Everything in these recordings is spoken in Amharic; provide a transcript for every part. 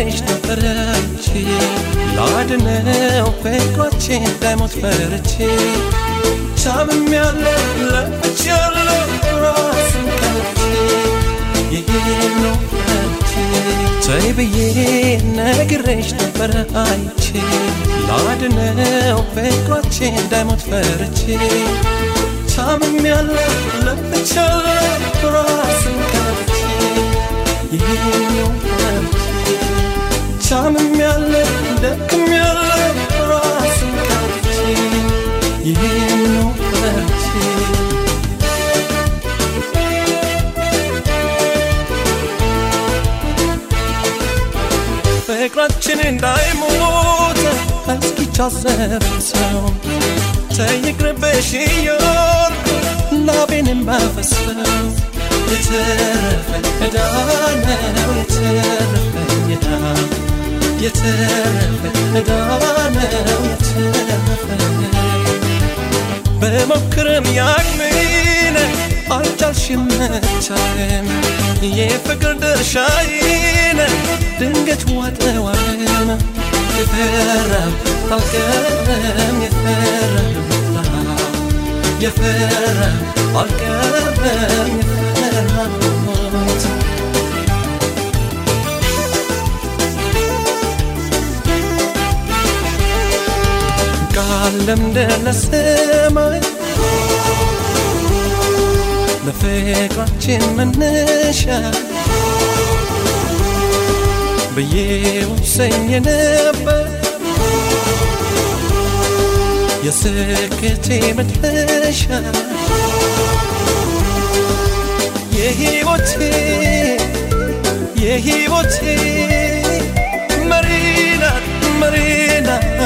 ነበረ አንቺ ላድነው ፍቅሮቼን እንዳይሞት ፈርቼ ቻምም ያለ ለፍች ያለ ራስን ቀርቼ ይሄን ነው ፈርቼ ተይ ብዬ ነግሬሽ ነበረ አንቺ ላድነው ፍቅሮቼን እንዳይሞት ፈርቼ ቻምም ያለ ለፍች ያለ ራስን ቀርቼ ይሄነው ቻምም ያለ ደክም ያለ ራስን ቀርቼ ይሄነው ፈርቼ። ፍቅራችን እንዳይሞት እስኪቻዘብሰው ተይቅርብሽ እያልኩ ላቤንም ባፈሰው የተረፈኝ ዕዳ ነው የተረፈኝ የተረፈ እዳዋነው የተረፈ በሞክርም ያቅሜን አልቻልሽም መቻለም የፍቅር ድርሻዬን ድንገት ዋጠዋለም የፈራም አልቀረም የፈራም የፈራም አልቀረም ዓለም ደለሰማይ ለፍቅራችን መነሻ በየውሰኝ ውሰኝ ነበር የስኬቴ መድረሻ የሕይወቴ የሕይወቴ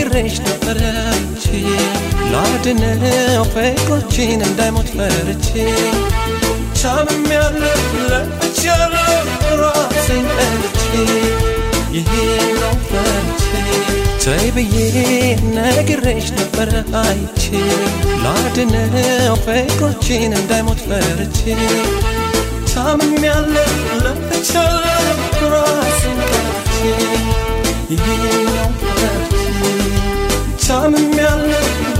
ነግሬሽ ነበረ አንቺ ላድነው ፍቅሮችን እንዳይሞት ፈርቼ ቻምም ያለ ለፍች ያለ ራሴን ጠልቼ ይሄን ነው ፈርቼ ተይ ብዬ ነግሬሽ ነበረ አይቼ ላድነው ፍቅሮችን እንዳይሞት ፈርቼ ለፍች ያለ ራሴን ጠልቼ ይሄን ነው ታምም ያለ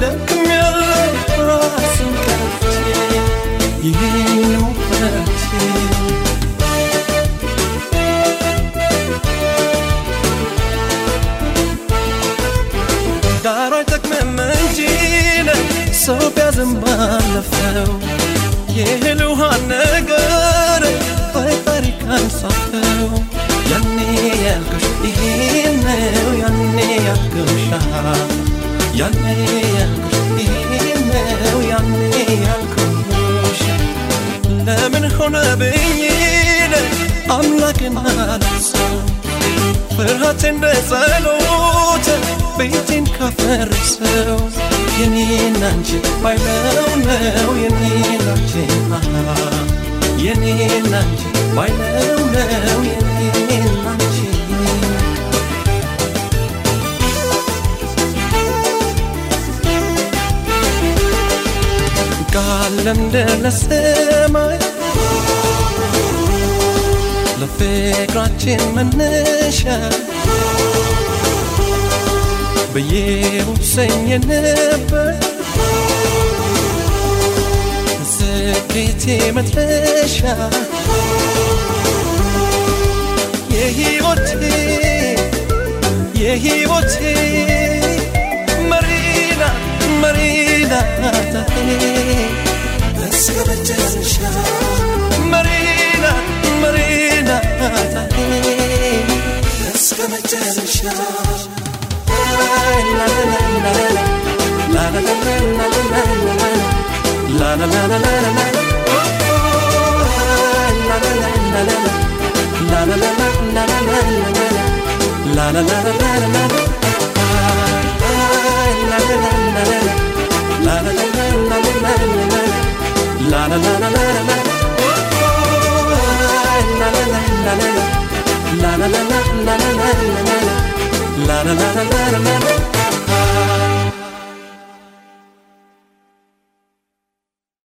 ደክም ያለ ራስን ከፍቼ ይሄ ነው ፈቼ ዳሯ አይጠቅምም እንጂ ሰው ቢያዝም ባለፈው ይህ ልውሃነት ለምን ሆነ ብኝን አምላክን አላሰው ፍርሃት እንደ ጸሎት ቤቴን ካፈረሰው የኔና አንቺ ባይለው ነው የኔና አንቺ ባይለው ነው የኔና አንቺ ለፍቅራችን መነሻ በየውሰኝ ነበር ስኬቴ መድረሻ የሕይወቴ የሕይወቴ መሪና መሪና la La la la la la La la la la la la la La la la la la la La na na na